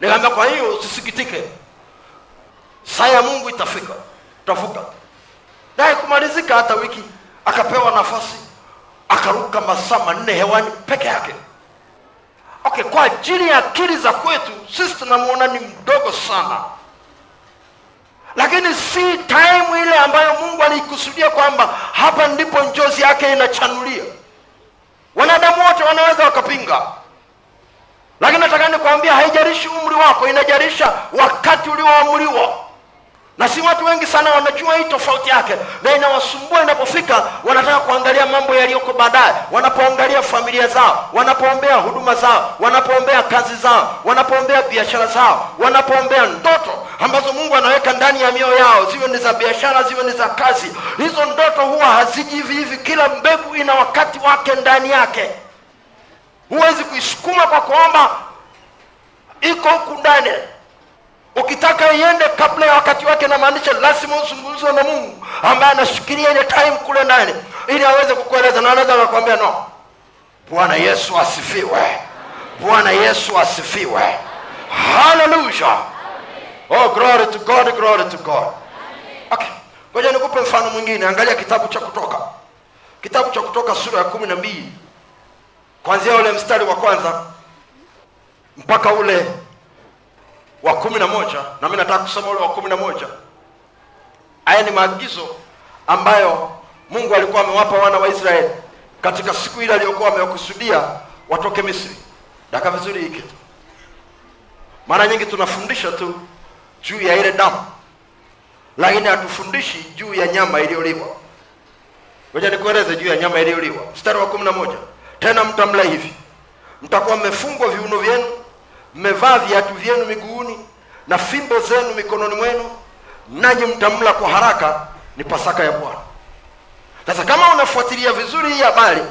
Nikaambia kwa hiyo usisikitike. Saa ya mungu itafika. Tafuka naye kumalizika hata wiki akapewa nafasi akaruka masaa manne hewani peke yake okay kwa ajili ya akili za kwetu sisi tunamuona ni mdogo sana. Lakini si time ile ambayo mungu aliikusudia kwamba hapa ndipo njozi yake inachanulia. Wanadamu wote wanaweza wakapinga. Lakini nataka nikwambia haijarishi umri wako inajarisha wakati ulioamriwa na si watu wengi sana wanajua hii tofauti yake. Na inawasumbua inapofika wanataka kuangalia mambo yaliyoko baadaye. Wanapoangalia familia zao wanapoombea huduma zao wanapoombea kazi zao wanapoombea biashara zao wanapoombea ndoto ambazo mungu anaweka ndani ya mioyo yao ziwe ni za biashara ziwe ni za kazi. Hizo ndoto huwa haziji hivi hivi. Kila mbegu ina wakati wake ndani yake. Huwezi kuisukuma kwa kuomba. Iko huku ndani ukitaka iende kabla ya wakati wake namaanisha lazima uzungumzwe na mungu ambaye anashikilia ile time kule ndani ili aweze kukueleza. Na anaweza akakwambia no. Bwana yesu asifiwe. Bwana yesu asifiwe. Haleluya oh glory to god glory to god. Okay. Ngoja nikupe mfano mwingine. Angalia kitabu cha kutoka. Kitabu cha kutoka sura ya kumi na mbili. Kwanzia ule mstari wa kwanza mpaka ule wa kumi na moja na mi nataka kusoma ule wa kumi na moja. Haya ni maagizo ambayo mungu alikuwa amewapa wana wa israeli katika siku ile aliyokuwa amewakusudia watoke misri. Daka vizuri hii kitu mara nyingi tunafundisha tu juu ya ile damu lakini hatufundishi juu ya nyama iliyoliwa ngoja nikueleze juu ya nyama iliyoliwa mstari wa kumi na moja. Tena mtamla hivi. Mtakuwa mmefungwa viuno vyenu mmevaa viatu vyenu miguuni na fimbo zenu mikononi mwenu nanyi mtamla kwa haraka ni pasaka ya bwana. Sasa kama unafuatilia vizuri hii habari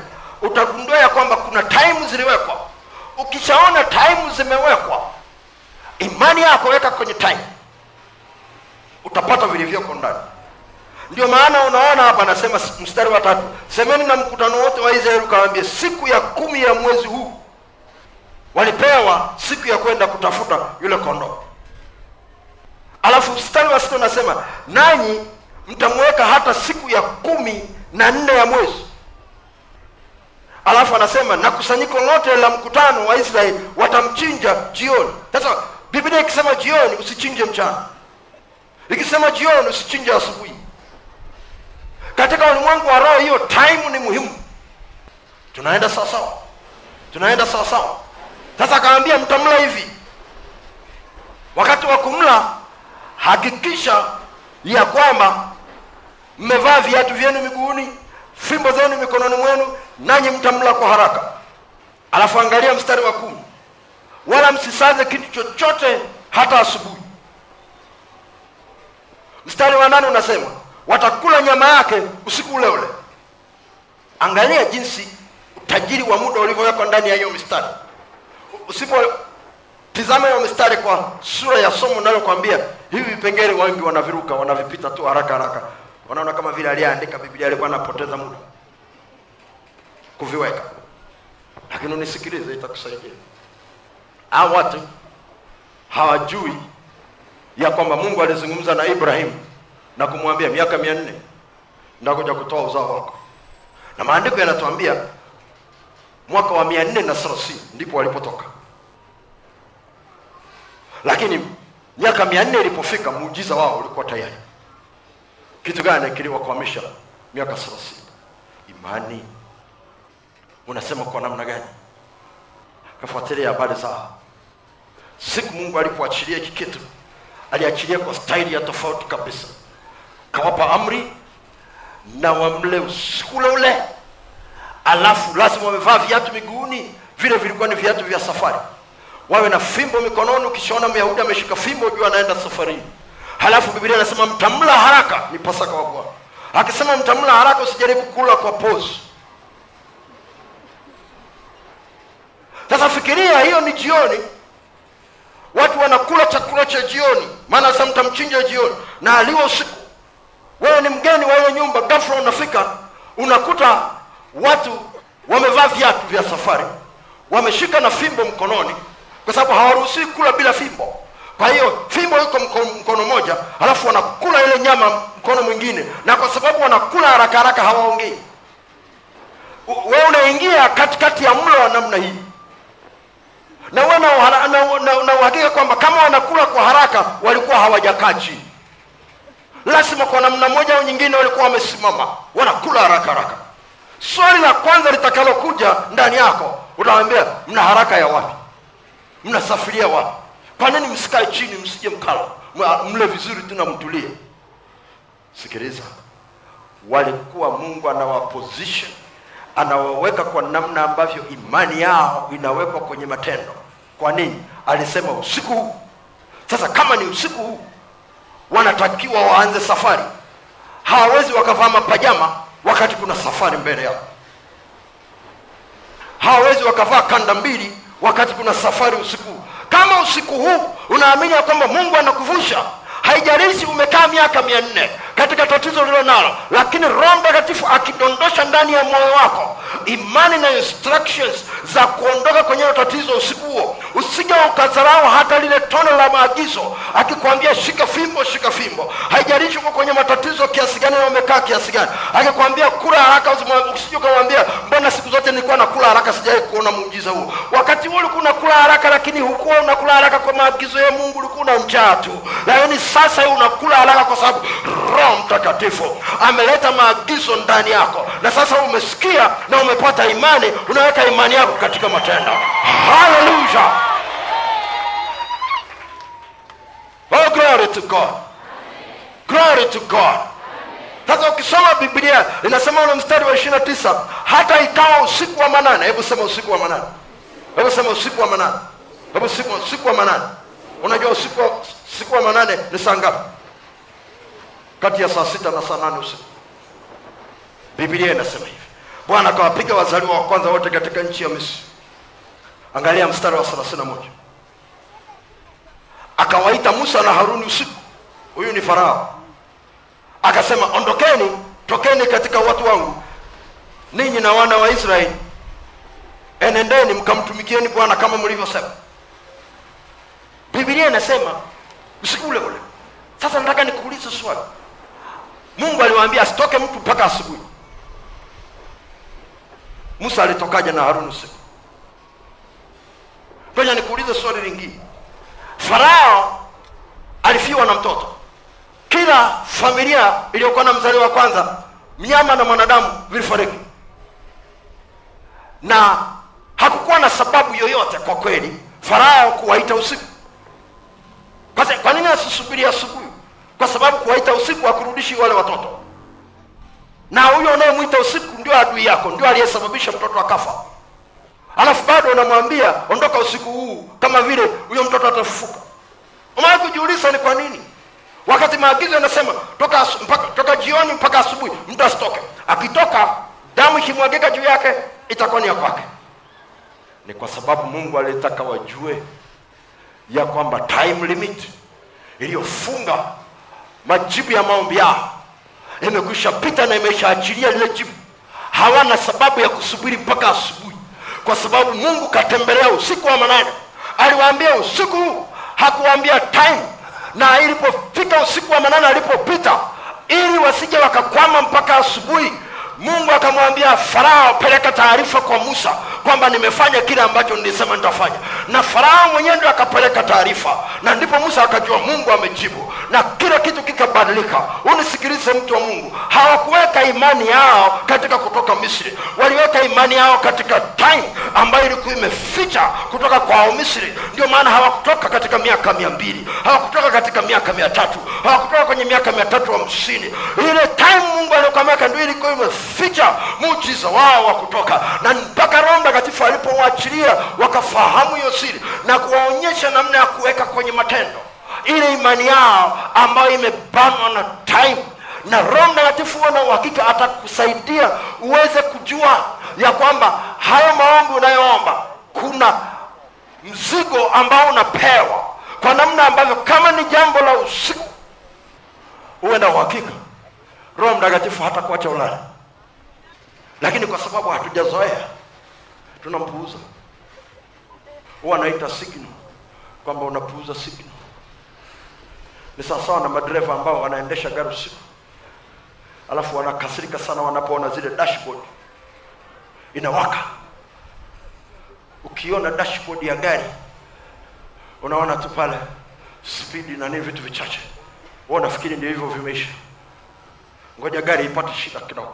utagundua ya kwamba kuna time ziliwekwa. Ukishaona time zimewekwa imani yako weka kwenye time. Utapata vilivyoko ndani. Ndio maana unaona hapa anasema mstari wa tatu semeni na mkutano wote wa israeli ukawambia siku ya kumi ya mwezi huu walipewa siku ya kwenda kutafuta yule kondoo. Alafu mstari wa sita unasema nanyi mtamweka hata siku ya kumi na nne ya mwezi. Alafu anasema na kusanyiko lote la mkutano wa israeli watamchinja jioni. Sasa biblia ikisema jioni usichinje mchana. Ikisema jioni usichinje asubuhi. Katika ulimwengu wa roho hiyo time ni muhimu. Tunaenda sawasawa. Tunaenda sawasawa sasa akaambia mtamla hivi. Wakati wa kumla hakikisha ya kwamba mmevaa viatu vyenu miguuni fimbo zenu mikononi mwenu nanyi mtamla kwa haraka. Alafu angalia mstari wa kumi. Wala msisaze kitu chochote hata asubuhi. Mstari wa nane unasema watakula nyama yake usiku ule ule. Angalia jinsi utajiri wa muda ulivyowekwa ndani ya hiyo mistari usipotizama hiyo mistari kwa sura ya somo nalokwambia hivi vipengele wengi wanaviruka wanavipita tu haraka haraka. Wanaona kama vile aliyeandika biblia alikuwa anapoteza muda kuviweka. Lakini unisikilize itakusaidia. Hawa watu hawajui ya kwamba mungu alizungumza na ibrahimu na kumwambia miaka mia nne ndakuja kutoa uzao wako. Na maandiko yanatuambia mwaka wa mia nne na thelathini ndipo walipotoka lakini miaka mia nne ilipofika muujiza wao ulikuwa tayari. Kitu gani kiliwakwamisha miaka thelathini? Imani. Unasema kwa namna gani? Kafuatilia habari za siku mungu alipoachilia hiki kitu aliachilia kwa staili ya tofauti kabisa. Kawapa amri na wamle usiku ule ule alafu lazima wamevaa viatu miguuni. Vile vilikuwa ni viatu vya safari. Wawe na fimbo mikononi ukishaona myahudi ameshika fimbo juu anaenda safarini halafu biblia anasema mtamla haraka ni pasaka wa bwana. Akisema mtamla haraka usijaribu kula kwa pozi. Sasa fikiria hiyo ni jioni. Watu wanakula chakula cha jioni. Maana sasa mtamchinja jioni. Na aliwa usiku. Wewe ni mgeni wa hiyo nyumba ghafla unafika unakuta watu wamevaa viatu vya safari. Wameshika na fimbo mkononi kwa sababu hawaruhusiwi kula bila fimbo. Kwa hiyo fimbo iko mkono, mkono moja alafu wanakula ile nyama mkono mwingine na kwa sababu wanakula haraka haraka hawaongei. Wewe unaingia katikati ya mlo wa namna hii. Na uwe na uhakika kwamba kama wanakula kwa haraka walikuwa hawajakaa chini. Lazima kwa namna moja au nyingine walikuwa wamesimama wanakula haraka haraka swali la kwanza litakalokuja ndani yako utawaambia mna haraka ya wapi? Mnasafiria wapi? Kwa nini msikae chini msije mkala? Mle vizuri tu mtulie. Sikiliza. Walikuwa mungu anawaposition anawaweka kwa namna ambavyo imani yao inawekwa kwenye matendo. Kwa nini? Alisema usiku huu. Sasa kama ni usiku huu wanatakiwa waanze safari. Hawawezi wakavaa mapajama wakati kuna safari mbele yao. Hawawezi wakavaa kanda mbili wakati kuna safari usiku. Kama usiku huu unaamini ya kwamba mungu anakuvusha haijalishi umekaa miaka mia nne katika tatizo lilo nalo lakini roho mtakatifu akidondosha ndani ya moyo wako imani na instructions za kuondoka kwenye tatizo usiku huo. Usije ukadharau hata lile tone la maagizo akikwambia shika fimbo shika fimbo. Haijalishi uko kwenye matatizo kiasi gani na umekaa kiasi gani. Akikwambia kula haraka usije ukamwambia mbona siku zote nilikuwa nakula haraka sijawai kuona muujiza huo. Wakati huo ulikuwa unakula haraka lakini hukuwa unakula haraka kwa maagizo ya mungu ulikuwa una tu. Lakini sasa unakula haraka kwa sababu roho mtakatifu ameleta maagizo ndani yako na sasa umesikia na umepata imani unaweka imani yako katika matendo. Haleluya! Oh glory to god. Glory to god. Sasa ukisoma biblia linasema ule mstari wa ishirina tisa hata ikawa usiku wa manane hebu sema usiku wa manane. Hebu sema usiku wa manane. Hebu sema usiku wa manane. Unajua usiku wa, usiku wa manane ni saa ngapi kati ya saa sita na saa nane usiku. Biblia inasema hivi. Bwana akawapiga wazaliwa wa kwanza wote katika nchi ya misri. Angalia mstari wa thelathini na moja. Akawaita musa na haruni usiku. Huyu ni farao. Akasema ondokeni tokeni katika watu wangu ninyi na wana wa israeli. Enendeni mkamtumikieni bwana kama mlivyosema. Bibilia inasema usiku ule ule. Sasa nataka nikuulize swali mungu aliwaambia asitoke mtu mpaka asubuhi. Musa alitokaje na haruni usiku? Ngoja nikuulize swali lingine. Farao alifiwa na mtoto. Kila familia iliyokuwa na mzali wa kwanza mnyama na mwanadamu vilifariki. Na hakukuwa na sababu yoyote kwa kweli farao kuwaita usiku. Kwa nini asisubiri asubuhi kwa sababu kuwaita usiku hakurudishi wale watoto. Na huyo unayemwita usiku ndio adui yako ndio aliyesababisha mtoto akafa. Alafu bado unamwambia ondoka usiku huu kama vile huyo mtoto atafufuka. Umewahi kujiuliza ni kwa nini? Wakati maagizo yanasema toka, mpaka, toka jioni mpaka asubuhi mtu asitoke. Akitoka damu ikimwagika juu yake itakuwa ni ya kwake. Ni kwa sababu mungu alitaka wajue ya kwamba time limit iliyofunga majibu ya maombi yao imekwisha pita na imeshaachilia lile jibu. Hawana sababu ya kusubiri mpaka asubuhi kwa sababu mungu katembelea usiku wa manane. Aliwaambia usiku hakuwaambia time na ilipofika usiku wa manane alipopita ili wasije wakakwama mpaka asubuhi mungu akamwambia farao peleka taarifa kwa musa kwamba nimefanya kile ambacho nilisema nitafanya. Na farao mwenyewe ndio akapeleka taarifa. Na ndipo musa akajua mungu amejibu. Na kila kitu kikabadilika. Unisikilize mtu wa mungu. Hawakuweka imani yao katika kutoka misri. Waliweka imani yao katika time ambayo ilikuwa imeficha kutoka kwa misri. Ndio maana hawakutoka katika miaka mia mbili. Hawakutoka katika miaka mia tatu. Hawakutoka kwenye miaka mia tatu hamsini. Ile time mungu aliokameka ndio ilikuwa imeficha muujiza wao wa kutoka. Na mpaka roho mtakatifu alipowaachilia wakafahamu hiyo siri na kuwaonyesha namna ya kuweka kwenye matendo. Ile imani yao ambayo imebanwa na time. Na roho mtakatifu huo na uhakika atakusaidia uweze kujua ya kwamba hayo maombi unayoomba kuna mzigo ambao unapewa. Kwa namna ambavyo kama ni jambo la usiku uwe na uhakika roho mtakatifu hata kuacha ulale lakini kwa sababu hatujazoea tunampuuza. Huwa anaita signal kwamba unapuuza signal. Ni sawasawa na madereva ambao wanaendesha gari usiku alafu wanakasirika sana wanapoona zile dashboard. Inawaka. Ukiona dashboard ya gari unaona tu pale spidi na nini vitu vichache. Wewe unafikiri ndio hivyo vimeisha. Ngoja gari ipate shida kidogo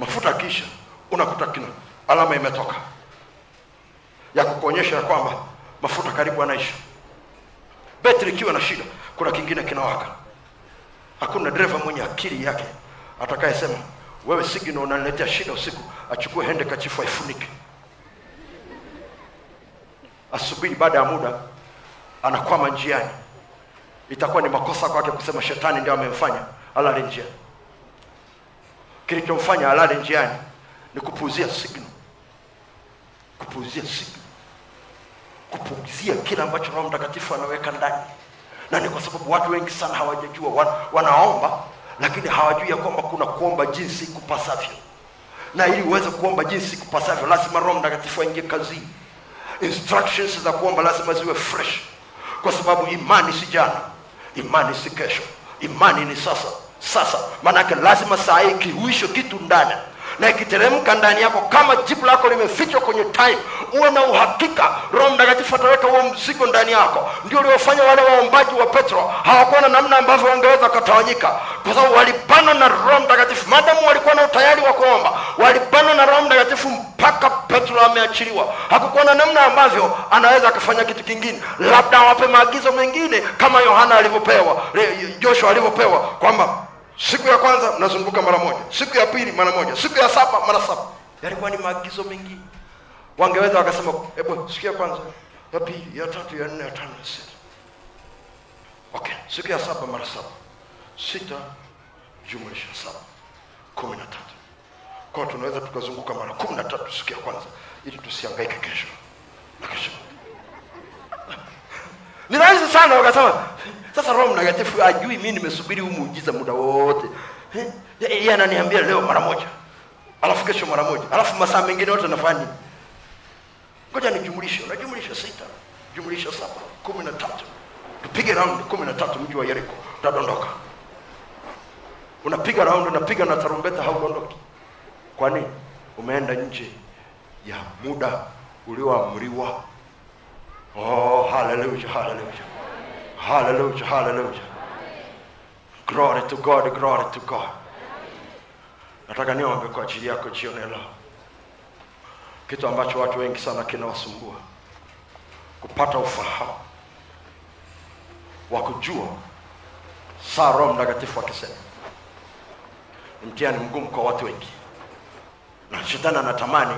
mafuta kisha unakuta kina alama imetoka. Ya kukuonyesha ya kwamba mafuta karibu anaisha betri ikiwa na shida kuna kingine kinawaka. Hakuna dereva mwenye akili yake atakayesema wewe signal unaniletea shida usiku achukue hende kachifu aifunike. Asubiri baada ya muda anakwama njiani. Itakuwa ni makosa kwake kusema shetani ndio amemfanya alale njiani kilichomfanya alale njiani ni kupuuzia signal. Kupuuzia signal. Kupuuzia kile ambacho roho mtakatifu anaweka ndani. Na ni kwa sababu watu wengi sana hawajajua wan, wanaomba lakini hawajui ya kwamba kuna kuomba jinsi kupasavyo. Na ili uweze kuomba jinsi kupasavyo lazima roho mtakatifu aingie kazini. Instructions za kuomba lazima ziwe fresh. Kwa sababu imani si jana imani si kesho imani ni sasa sasa maanake lazima saa hii kihuisho kitu ndani. Na ikiteremka ndani yako kama jibu lako limefichwa kwenye time uwe na uhakika roho mtakatifu ataweka huo mzigo ndani yako. Ndio uliofanya wale waombaji wa petro hawakuwa na namna ambavyo wangeweza wakatawanyika kwa sababu walibanwa na roho mtakatifu. Madamu walikuwa na utayari wa kuomba walibanwa na roho mtakatifu mpaka petro ameachiliwa. Hakukuwa na namna ambavyo anaweza akafanya kitu kingine. Labda awape maagizo mengine kama yohana alivyopewa joshua alivyopewa kwamba siku ya kwanza mnazunguka mara moja. Siku ya pili mara moja. Siku ya saba mara saba. Yalikuwa ni maagizo mengi. Wangeweza wakasema hebu siku ya kwanza ya pili ya tatu ya nne ya tano ya sita. Okay siku ya saba mara saba. Sita jumlisha saba. Kumi na tatu. Kwao tunaweza tukazunguka mara kumi na tatu siku ya kwanza ili tusiangaike kesho. Na kesho. [laughs] Ni rahisi sana wakasema sasa roho mtakatifu ajui mimi nimesubiri huu muujiza muda wote. Eh, yeye ananiambia leo mara moja alafu kesho mara moja alafu masaa mengine yote nafanya ngoja nijumlishe unajumlisha sita jumlisha saba kumi na tatu. Tupige raundi kumi na tatu mji wa yeriko utadondoka. Unapiga raundi unapiga na tarumbeta haudondoki kwa nini? Umeenda nje ya muda ulioamriwa. Oh hallelujah hallelujah hallelujah hallelujah glory to god glory to god. Nataka niombe kwa ajili yako jioni leo. Kitu ambacho watu wengi sana kinawasumbua. Kupata ufahamu wa kujua saa roho mtakatifu akisema. Ni mtihani mgumu kwa watu wengi. Na shetani anatamani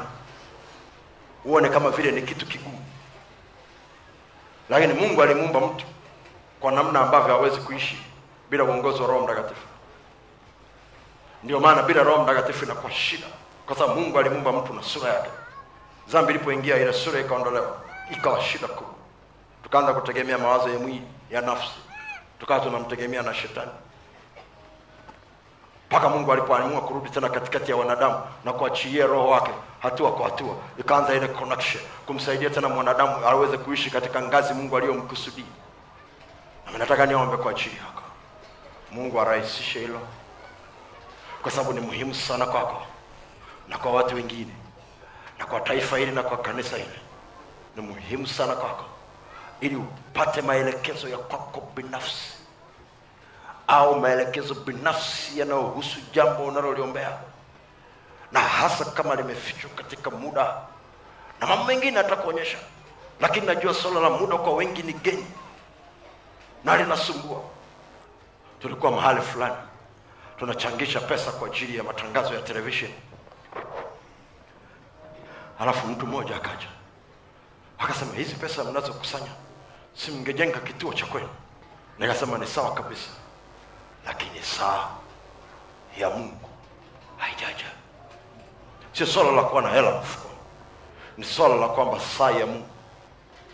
uone kama vile ni kitu kigumu. Lakini mungu alimuumba mtu kwa namna ambavyo hawezi kuishi bila uongozi wa roho mtakatifu. Ndio maana bila roho mtakatifu inakuwa shida kwa sababu mungu alimuumba mtu na sura yake. Zambi ilipoingia ile sura ikaondolewa ikawa shida kubwa. Tukaanza kutegemea mawazo ya mwili ya nafsi. Tukawa tunamtegemea na shetani. Mpaka mungu alipoamua kurudi tena katikati ya wanadamu na kuachilia roho wake hatua kwa hatua ikaanza ile connection kumsaidia tena mwanadamu aweze kuishi katika ngazi mungu aliyomkusudia nataka niombe kwa ajili yako. Mungu arahisishe hilo. Kwa sababu ni muhimu sana kwako na kwa watu wengine na kwa taifa hili na kwa kanisa hili. Ni muhimu sana kwako ili upate maelekezo ya kwako binafsi au maelekezo binafsi yanayohusu jambo unaloliombea. Na hasa kama limefichwa katika muda na mambo mengine atakuonyesha lakini najua swala la muda kwa wengi ni geni na linasumbua. Tulikuwa mahali fulani tunachangisha pesa kwa ajili ya matangazo ya televisheni halafu mtu mmoja akaja akasema hizi pesa mnazokusanya si mngejenga kituo cha kwenu? Nikasema ni sawa kabisa lakini saa ya mungu haijaja. Sio swala la kuwa na hela mfukoni ni swala la kwamba saa ya mungu.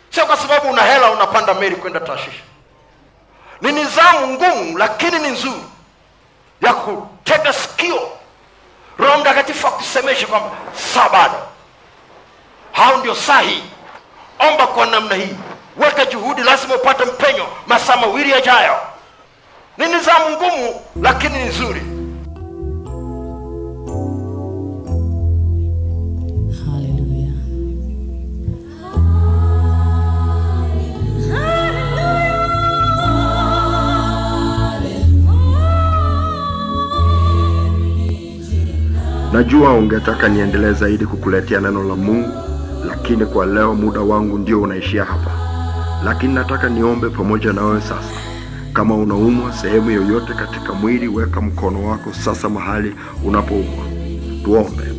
Sio kwa sababu una hela unapanda meli kwenda tashishi ni nizamu ngumu lakini ni nzuri. Ya kutega sikio. Roho mtakatifu akusemeshe kwamba saa bado. Hao ndio saa hii omba kwa namna hii. Weka juhudi lazima upate mpenyo masaa mawili yajayo. Ni nizamu ngumu lakini ni nzuri Najua ungetaka niendelee zaidi kukuletea neno la Mungu, lakini kwa leo muda wangu ndio unaishia hapa. Lakini nataka niombe pamoja na wewe sasa. Kama unaumwa sehemu yoyote katika mwili, weka mkono wako sasa mahali unapoumwa. Tuombe.